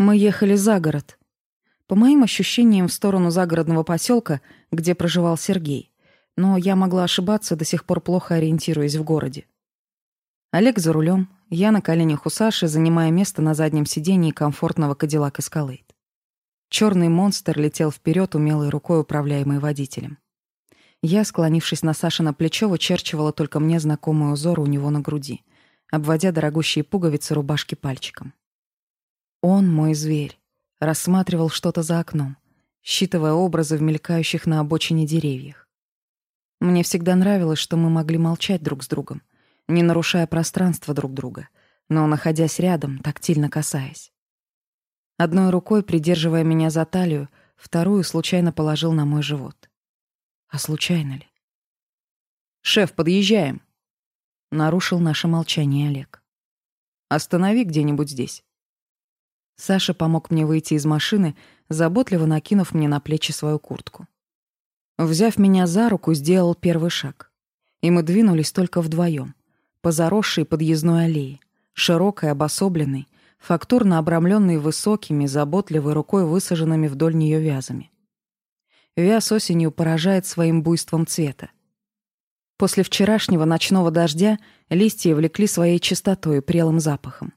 Мы ехали за город. По моим ощущениям, в сторону загородного поселка, где проживал Сергей. Но я могла ошибаться, до сих пор плохо ориентируясь в городе. Олег за рулем, я на коленях у Саши, занимая место на заднем сидении комфортного Кадиллака Скалейд. Черный монстр летел вперед умелой рукой, управляемой водителем. Я, склонившись на Сашина плечо, вычерчивала только мне знакомый узор у него на груди, обводя дорогущие пуговицы рубашки пальчиком. Он, мой зверь, рассматривал что-то за окном, считывая образы в мелькающих на обочине деревьях. Мне всегда нравилось, что мы могли молчать друг с другом, не нарушая пространство друг друга, но находясь рядом, тактильно касаясь. Одной рукой, придерживая меня за талию, вторую случайно положил на мой живот. А случайно ли? «Шеф, подъезжаем!» — нарушил наше молчание Олег. «Останови где-нибудь здесь». Саша помог мне выйти из машины, заботливо накинув мне на плечи свою куртку. Взяв меня за руку, сделал первый шаг. И мы двинулись только вдвоем, по заросшей подъездной аллее, широкой, обособленной, фактурно обрамленной высокими, заботливой рукой высаженными вдоль нее вязами. Вяз осенью поражает своим буйством цвета. После вчерашнего ночного дождя листья влекли своей чистотой и прелым запахом.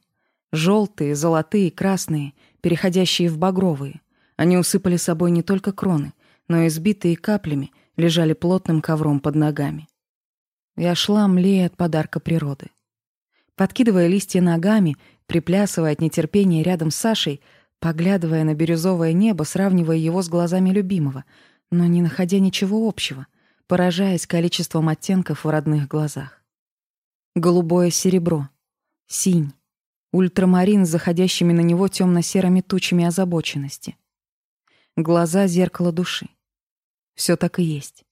Желтые, золотые, красные, переходящие в багровые. Они усыпали собой не только кроны, но и сбитые каплями лежали плотным ковром под ногами. Я шла, млея от подарка природы. Подкидывая листья ногами, приплясывая от нетерпения рядом с Сашей, поглядывая на бирюзовое небо, сравнивая его с глазами любимого, но не находя ничего общего, поражаясь количеством оттенков в родных глазах. Голубое серебро, синь, Ультрамарин с заходящими на него темно-серыми тучами озабоченности. Глаза — зеркало души. Все так и есть.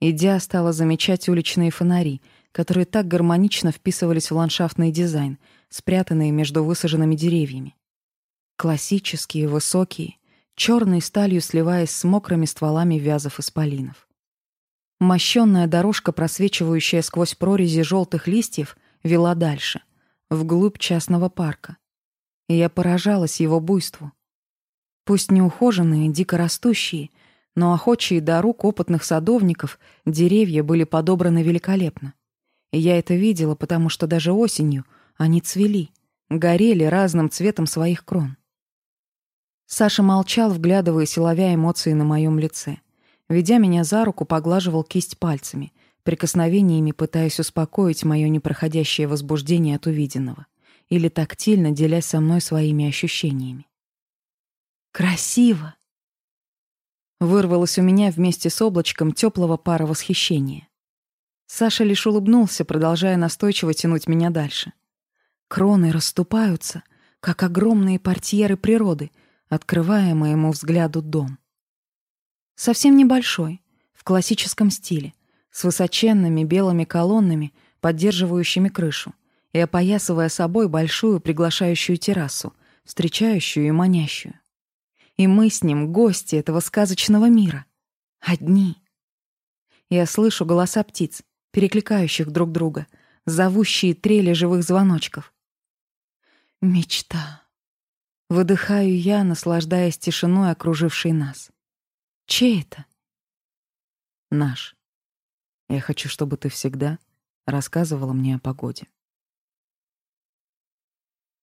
Идя, стала замечать уличные фонари, которые так гармонично вписывались в ландшафтный дизайн, спрятанные между высаженными деревьями. Классические, высокие, черной сталью сливаясь с мокрыми стволами вязов исполинов. Мощенная дорожка, просвечивающая сквозь прорези желтых листьев, вела дальше — вглубь частного парка. И я поражалась его буйству. Пусть неухоженные, дико растущие, но охочие до рук опытных садовников деревья были подобраны великолепно. И я это видела, потому что даже осенью они цвели, горели разным цветом своих крон. Саша молчал, вглядываясь и ловя эмоции на моем лице. Ведя меня за руку, поглаживал кисть пальцами, прикосновениями пытаясь успокоить мое непроходящее возбуждение от увиденного, или тактильно делясь со мной своими ощущениями. «Красиво!» Вырвалось у меня вместе с облачком теплого пара восхищения. Саша лишь улыбнулся, продолжая настойчиво тянуть меня дальше. Кроны расступаются, как огромные портьеры природы, открывая моему взгляду дом. Совсем небольшой, в классическом стиле — с высоченными белыми колоннами, поддерживающими крышу, и опоясывая собой большую приглашающую террасу, встречающую и манящую. И мы с ним гости этого сказочного мира. Одни. Я слышу голоса птиц, перекликающих друг друга, зовущие трели живых звоночков. Мечта. Выдыхаю я, наслаждаясь тишиной, окружившей нас. Чей это? Наш. Я хочу, чтобы ты всегда рассказывала мне о погоде.